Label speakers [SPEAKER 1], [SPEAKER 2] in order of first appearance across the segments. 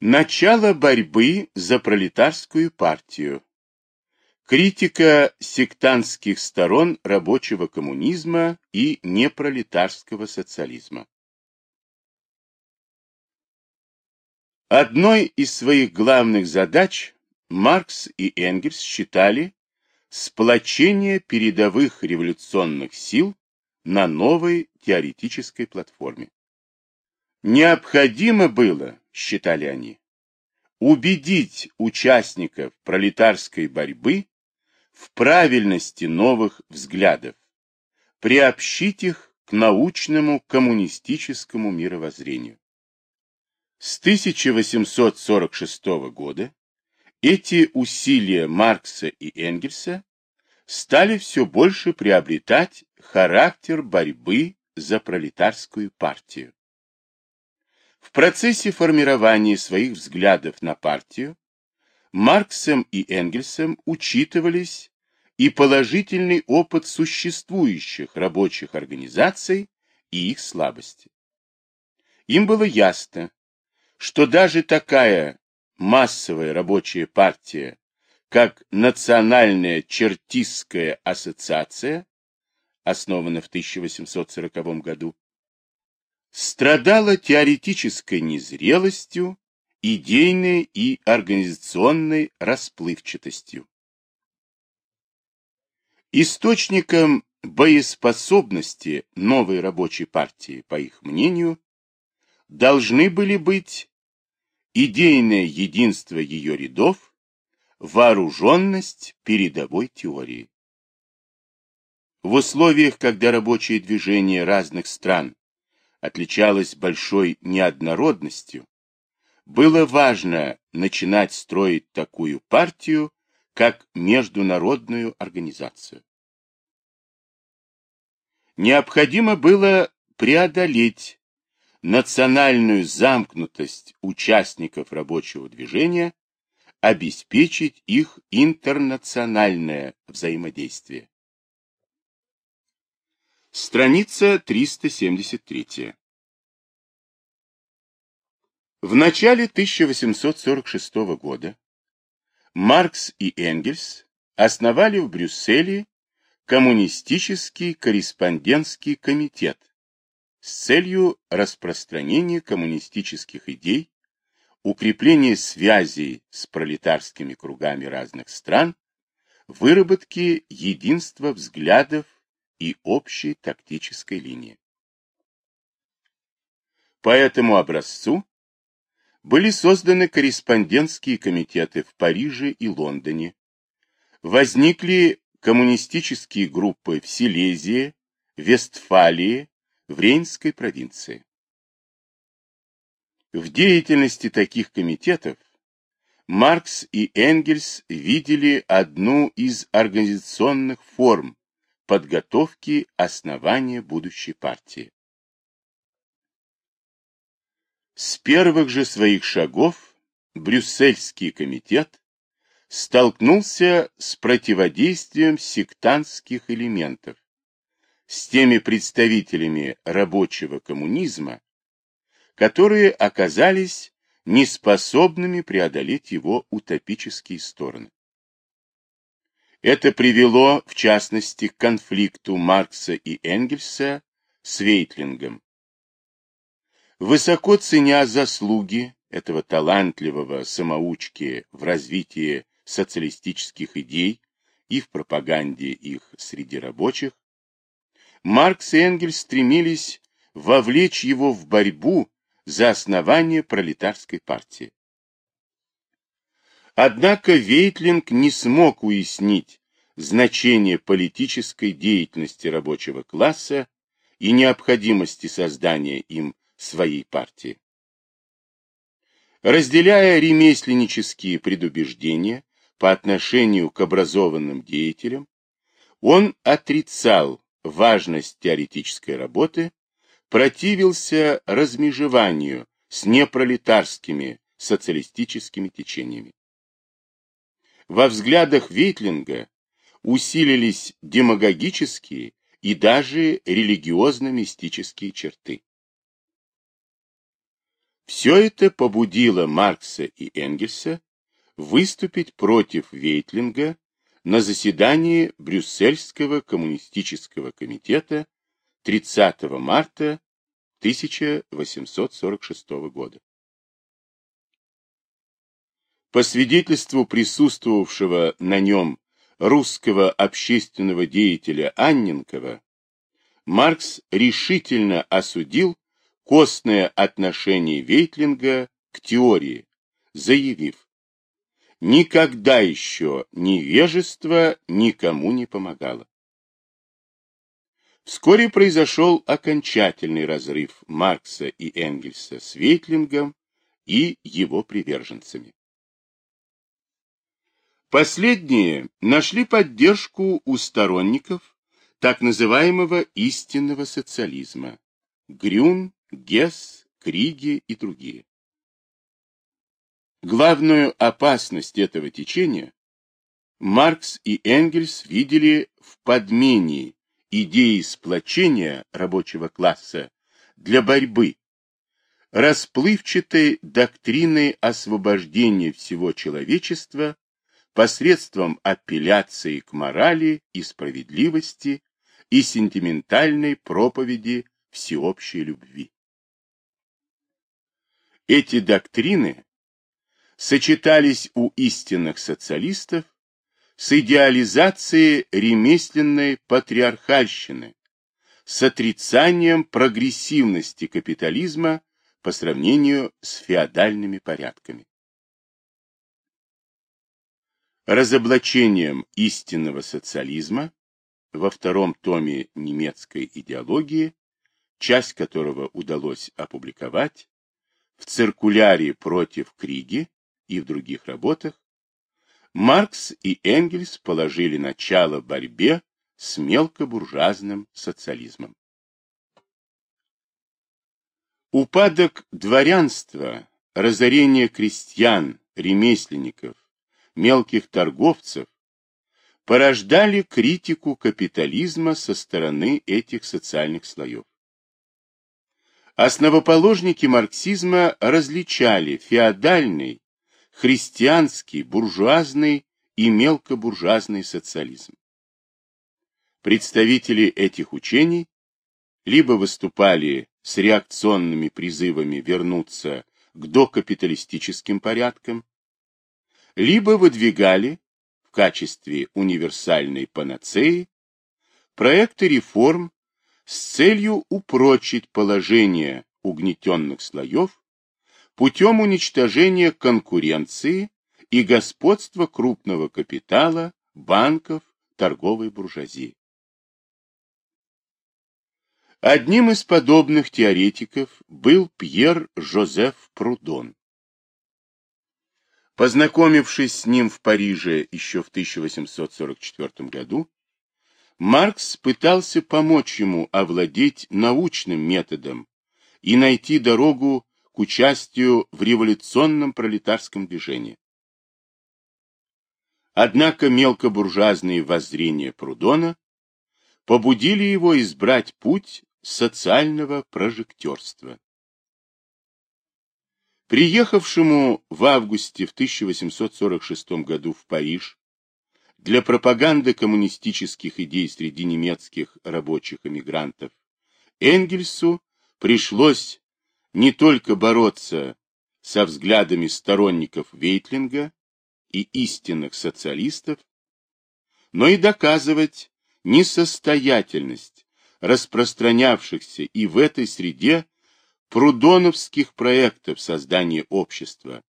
[SPEAKER 1] Начало борьбы за пролетарскую партию. Критика сектантских сторон рабочего коммунизма и непролетарского социализма. Одной из своих главных задач Маркс и Энгельс считали сплочение передовых революционных сил на новой теоретической платформе. Необходимо было, считали они, убедить участников пролетарской борьбы в правильности новых взглядов, приобщить их к научному коммунистическому мировоззрению. С 1846 года эти усилия Маркса и Энгельса стали все больше приобретать характер борьбы за пролетарскую партию. Процессе формирования своих взглядов на партию Марксом и Энгельсом учитывались и положительный опыт существующих рабочих организаций и их слабости. Им было ясно, что даже такая массовая рабочая партия, как Национальная чертистская ассоциация, основана в 1840 году, страдала теоретической незрелостью, идейной и организационной расплывчатостью. Источником боеспособности новой рабочей партии, по их мнению, должны были быть идейное единство ее рядов, вооруженность передовой теории. В условиях, когда рабочее движение разных стран отличалась большой неоднородностью, было важно начинать строить такую партию, как международную организацию. Необходимо было преодолеть национальную замкнутость участников рабочего движения, обеспечить их интернациональное взаимодействие. Страница 373. В начале 1846 года Маркс и Энгельс основали в Брюсселе Коммунистический корреспондентский комитет с целью распространения коммунистических идей, укрепления связей с пролетарскими кругами разных стран, выработки единства взглядов и общей тактической линии. По этому образцу были созданы корреспондентские комитеты в Париже и Лондоне, возникли коммунистические группы в Силезии, Вестфалии, в Рейнской провинции. В деятельности таких комитетов Маркс и Энгельс видели одну из организационных форм подготовки основания будущей партии. С первых же своих шагов Брюссельский комитет столкнулся с противодействием сектантских элементов, с теми представителями рабочего коммунизма, которые оказались неспособными преодолеть его утопические стороны. Это привело, в частности, к конфликту Маркса и Энгельса с Вейтлингом. Высоко ценя заслуги этого талантливого самоучки в развитии социалистических идей и в пропаганде их среди рабочих, Маркс и Энгельс стремились вовлечь его в борьбу за основание пролетарской партии. Однако Вейтлинг не смог уяснить значение политической деятельности рабочего класса и необходимости создания им своей партии. Разделяя ремесленнические предубеждения по отношению к образованным деятелям, он отрицал важность теоретической работы, противился размежеванию с непролетарскими социалистическими течениями. Во взглядах Вейтлинга усилились демагогические и даже религиозно-мистические черты. Все это побудило Маркса и Энгельса выступить против Вейтлинга на заседании Брюссельского коммунистического комитета 30 марта 1846 года. По свидетельству присутствовавшего на нем русского общественного деятеля Анненкова, Маркс решительно осудил костное отношение Вейтлинга к теории, заявив, никогда еще невежество никому не помогало. Вскоре произошел окончательный разрыв Маркса и Энгельса с Вейтлингом и его приверженцами. Последние нашли поддержку у сторонников так называемого истинного социализма – Грюн, Гесс, Криги и другие. Главную опасность этого течения Маркс и Энгельс видели в подмене идеи сплочения рабочего класса для борьбы, расплывчатой доктрины освобождения всего человечества посредством апелляции к морали и справедливости и сентиментальной проповеди всеобщей любви. Эти доктрины сочетались у истинных социалистов с идеализацией ремесленной патриархальщины, с отрицанием прогрессивности капитализма по сравнению с феодальными порядками. Разоблачением истинного социализма во втором томе немецкой идеологии, часть которого удалось опубликовать, в циркуляре против Криги и в других работах, Маркс и Энгельс положили начало борьбе с мелкобуржуазным социализмом. Упадок дворянства, разорение крестьян, ремесленников, мелких торговцев порождали критику капитализма со стороны этих социальных слоев. Основоположники марксизма различали феодальный, христианский, буржуазный и мелкобуржуазный социализм. Представители этих учений либо выступали с реакционными призывами вернуться к докапиталистическим порядкам, либо выдвигали в качестве универсальной панацеи проекты реформ с целью упрочить положение угнетенных слоев путем уничтожения конкуренции и господства крупного капитала, банков, торговой буржуазии. Одним из подобных теоретиков был Пьер Жозеф Прудон. Познакомившись с ним в Париже еще в 1844 году, Маркс пытался помочь ему овладеть научным методом и найти дорогу к участию в революционном пролетарском движении. Однако мелкобуржуазные воззрения Прудона побудили его избрать путь социального прожектерства. Приехавшему в августе в 1846 году в Париж для пропаганды коммунистических идей среди немецких рабочих эмигрантов Энгельсу пришлось не только бороться со взглядами сторонников Вейтлинга и истинных социалистов, но и доказывать несостоятельность распространявшихся и в этой среде прудоновских проектов создания общества,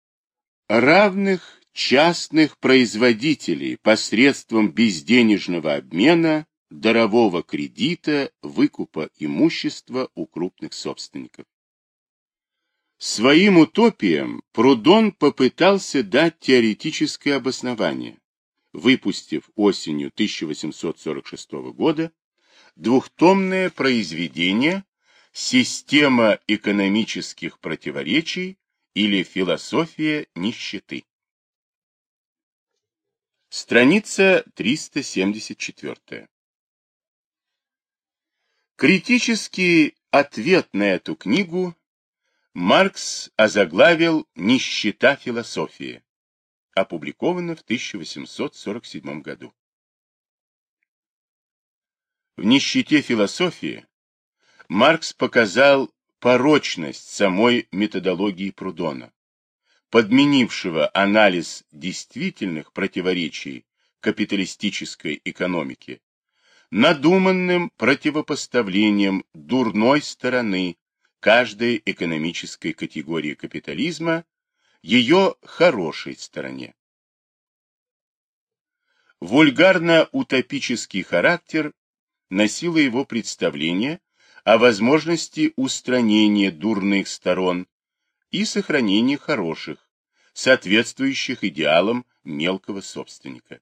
[SPEAKER 1] равных частных производителей посредством безденежного обмена, дарового кредита, выкупа имущества у крупных собственников. Своим утопиям Прудон попытался дать теоретическое обоснование, выпустив осенью 1846 года двухтомное произведение «Система экономических противоречий» или «Философия нищеты». Страница 374. Критический ответ на эту книгу Маркс озаглавил «Нищета философии», опубликовано в 1847 году. В «Нищете философии» Маркс показал порочность самой методологии Прудона, подменившего анализ действительных противоречий капиталистической экономики надуманным противопоставлением дурной стороны каждой экономической категории капитализма ее хорошей стороне. Вульгарно-утопический характер носило его представление о возможности устранения дурных сторон и сохранения хороших, соответствующих идеалам мелкого собственника.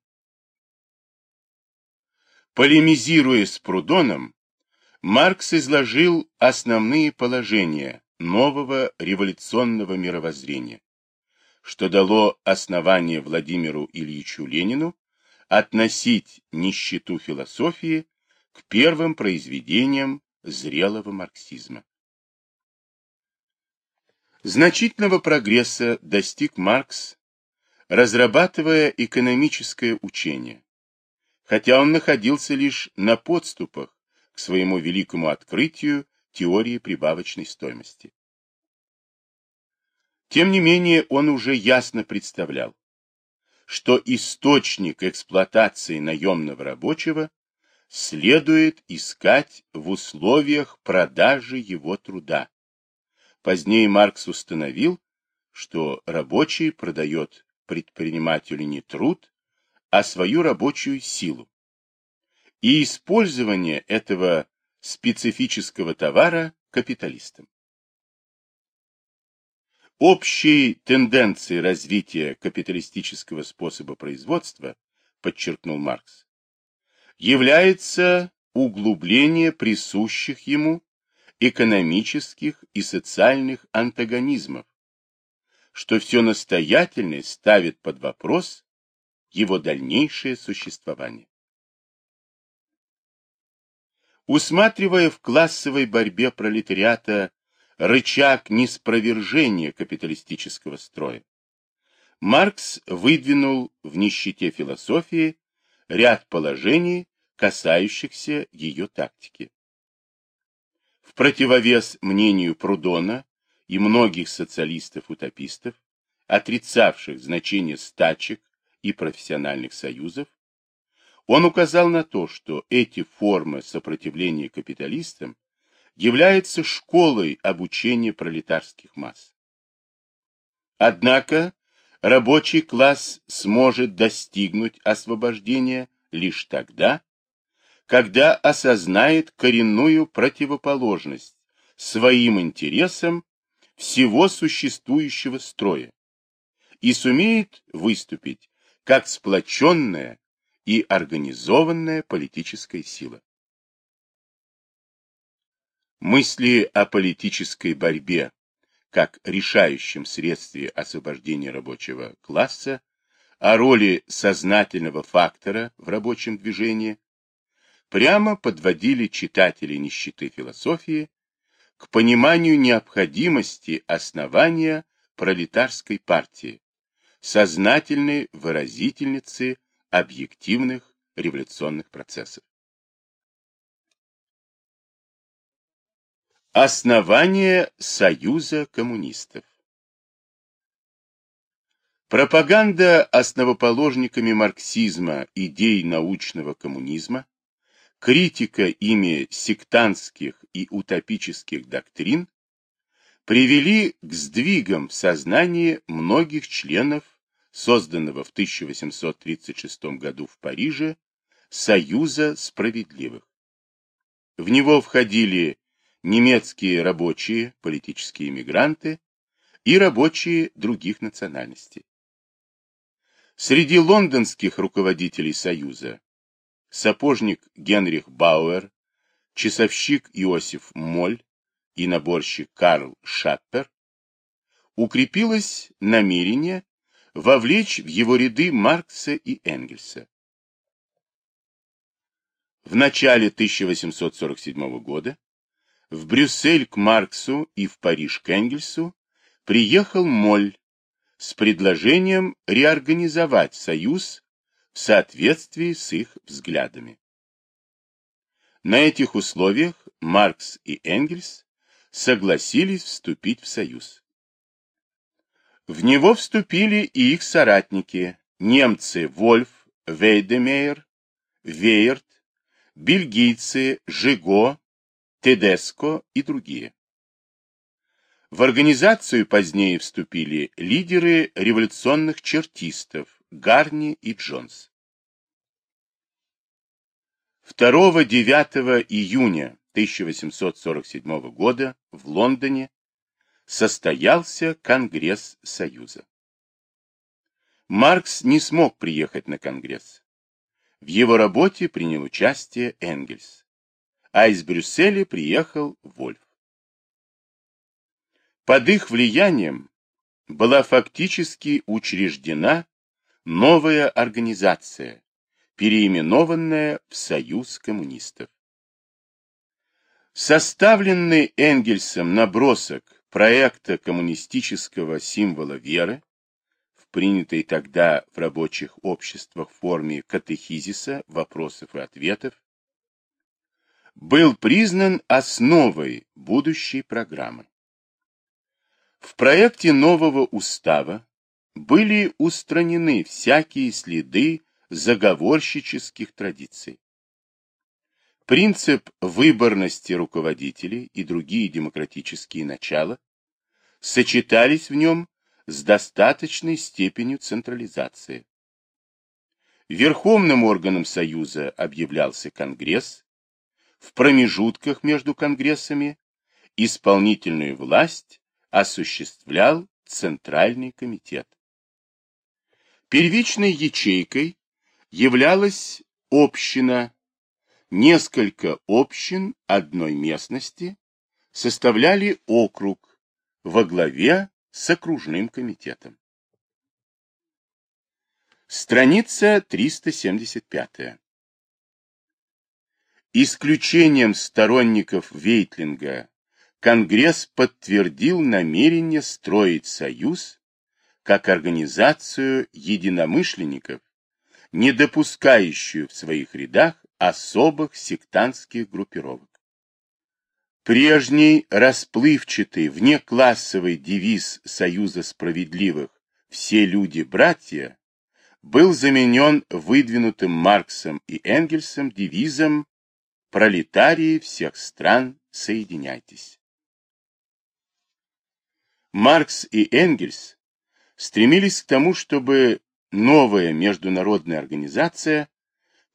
[SPEAKER 1] Полемизируя с Прудоном, Маркс изложил основные положения нового революционного мировоззрения, что дало основание Владимиру Ильичу Ленину относить нищету философии к первым произведениям зрелого марксизма. Значительного прогресса достиг Маркс, разрабатывая экономическое учение, хотя он находился лишь на подступах к своему великому открытию теории прибавочной стоимости. Тем не менее, он уже ясно представлял, что источник эксплуатации наемного рабочего следует искать в условиях продажи его труда. Позднее Маркс установил, что рабочий продает предпринимателю не труд, а свою рабочую силу. И использование этого специфического товара капиталистам. Общей тенденцией развития капиталистического способа производства, подчеркнул Маркс, является углубление присущих ему экономических и социальных антагонизмов, что все настоятельное ставит под вопрос его дальнейшее существование. Усматривая в классовой борьбе пролетариата рычаг неспровержения капиталистического строя, Маркс выдвинул в нищете философии ряд положений, касающихся ее тактики. В противовес мнению Прудона и многих социалистов-утопистов, отрицавших значение стачек и профессиональных союзов, он указал на то, что эти формы сопротивления капиталистам являются школой обучения пролетарских масс. Однако рабочий класс сможет достигнуть освобождения лишь тогда, когда осознает коренную противоположность своим интересам всего существующего строя и сумеет выступить как сплоченная и организованная политическая сила. Мысли о политической борьбе как решающем средстве освобождения рабочего класса, о роли сознательного фактора в рабочем движении, прямо подводили читателей нищеты философии к пониманию необходимости основания пролетарской партии, сознательной выразительницы объективных революционных процессов. Основание Союза коммунистов Пропаганда основоположниками марксизма идей научного коммунизма, критика ими сектантских и утопических доктрин привели к сдвигам в сознании многих членов созданного в 1836 году в Париже Союза справедливых. В него входили немецкие рабочие, политические мигранты и рабочие других национальностей. Среди лондонских руководителей Союза сапожник Генрих Бауэр, часовщик Иосиф Моль, и наборщик Карл Шаппер, укрепилось намерение вовлечь в его ряды Маркса и Энгельса. В начале 1847 года в Брюссель к Марксу и в Париж к Энгельсу приехал Моль с предложением реорганизовать Союз в соответствии с их взглядами. На этих условиях Маркс и Энгельс согласились вступить в Союз. В него вступили и их соратники, немцы Вольф, Вейдемейер, Вейерт, бельгийцы Жиго, Тедеско и другие. В организацию позднее вступили лидеры революционных чертистов Гарни и Джонс. 2-9 июня 1847 года в Лондоне состоялся Конгресс Союза. Маркс не смог приехать на Конгресс. В его работе принял участие Энгельс, а из Брюсселя приехал Вольф. Под их влиянием была фактически учреждена новая организация, переименованная в Союз коммунистов. Составленный Энгельсом набросок проекта коммунистического символа веры, в принятой тогда в рабочих обществах форме катехизиса, вопросов и ответов, был признан основой будущей программы. В проекте нового устава были устранены всякие следы заговорщических традиций. Принцип выборности руководителей и другие демократические начала сочетались в нем с достаточной степенью централизации. Верховным органом Союза объявлялся Конгресс, в промежутках между Конгрессами исполнительную власть осуществлял Центральный комитет. Первичной ячейкой являлась община, несколько общин одной местности составляли округ во главе с окружным комитетом. Страница 375. Исключением сторонников Вейтлинга Конгресс подтвердил намерение строить союз как организацию единомышленников, не допускающую в своих рядах особых сектантских группировок. Прежний расплывчатый внеклассовый девиз Союза справедливых «Все люди – братья» был заменен выдвинутым Марксом и Энгельсом девизом «Пролетарии всех стран, соединяйтесь». Маркс и Энгельс стремились к тому, чтобы новая международная организация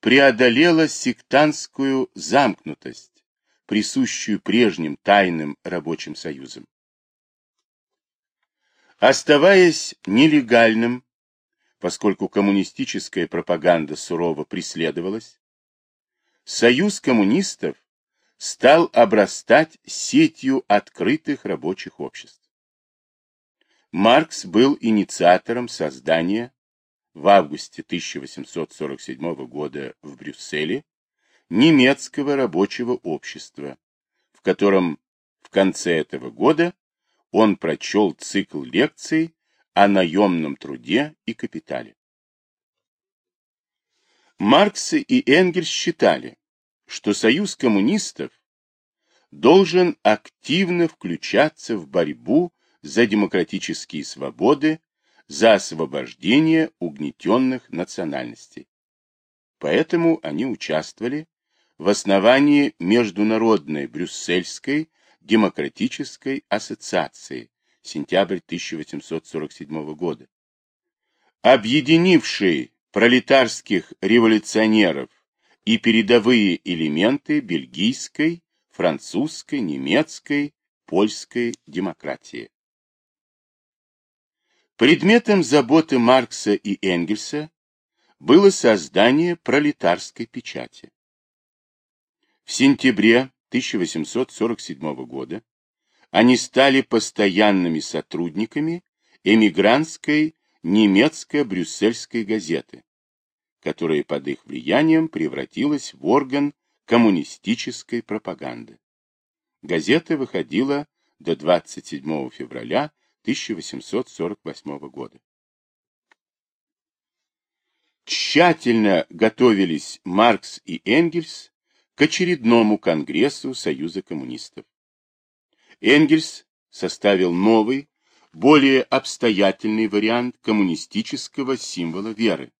[SPEAKER 1] преодолела сектантскую замкнутость, присущую прежним тайным рабочим союзам. Оставаясь нелегальным, поскольку коммунистическая пропаганда сурово преследовалась, Союз коммунистов стал обрастать сетью открытых рабочих обществ. Маркс был инициатором создания в августе 1847 года в Брюсселе немецкого рабочего общества, в котором в конце этого года он прочел цикл лекций о наемном труде и капитале. Маркс и Энгельс считали, что Союз коммунистов должен активно включаться в борьбу за демократические свободы, за освобождение угнетенных национальностей. Поэтому они участвовали в основании Международной Брюссельской демократической ассоциации сентябрь 1847 года, объединившей пролетарских революционеров и передовые элементы бельгийской, французской, немецкой, польской демократии. Предметом заботы Маркса и Энгельса было создание пролетарской печати. В сентябре 1847 года они стали постоянными сотрудниками эмигрантской немецко-брюссельской газеты, которая под их влиянием превратилась в орган коммунистической пропаганды. Газета выходила до 27 февраля 1848 года. Тщательно готовились Маркс и Энгельс к очередному Конгрессу Союза коммунистов. Энгельс составил новый, более обстоятельный вариант коммунистического символа веры,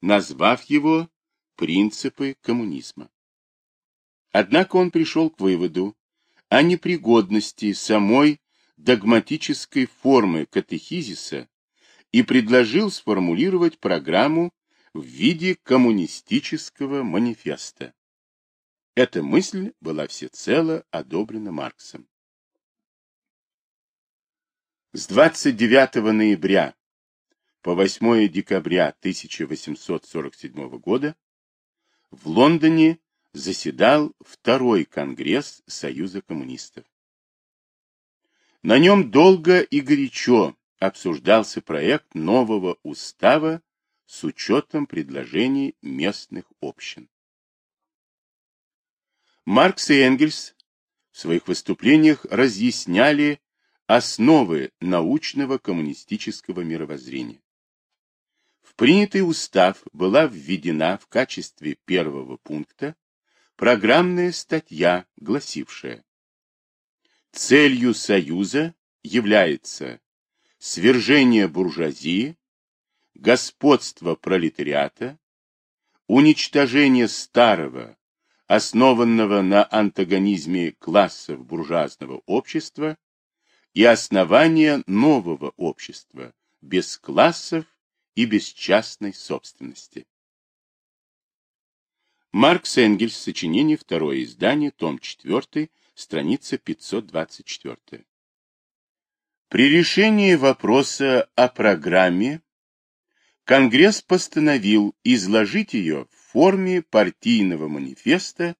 [SPEAKER 1] назвав его «принципы коммунизма». Однако он пришел к выводу о непригодности самой догматической формы катехизиса и предложил сформулировать программу в виде коммунистического манифеста. Эта мысль была всецело одобрена Марксом. С 29 ноября по 8 декабря 1847 года в Лондоне заседал Второй Конгресс Союза коммунистов. На нем долго и горячо обсуждался проект нового устава с учетом предложений местных общин. Маркс и Энгельс в своих выступлениях разъясняли основы научного коммунистического мировоззрения. В принятый устав была введена в качестве первого пункта программная статья, гласившая Целью Союза является свержение буржуазии, господство пролетариата, уничтожение старого, основанного на антагонизме классов буржуазного общества и основания нового общества, без классов и без частной собственности. Маркс Энгельс, сочинение, второе издание, том 4, страница 524. При решении вопроса о программе Конгресс постановил изложить ее в форме партийного манифеста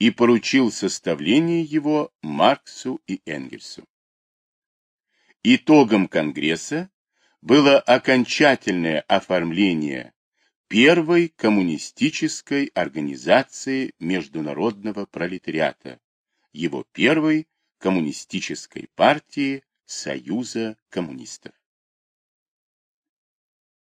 [SPEAKER 1] и поручил составление его Марксу и Энгельсу. Итогом Конгресса было окончательное оформление первой коммунистической организации международного пролетариата, его первой коммунистической партии Союза коммунистов.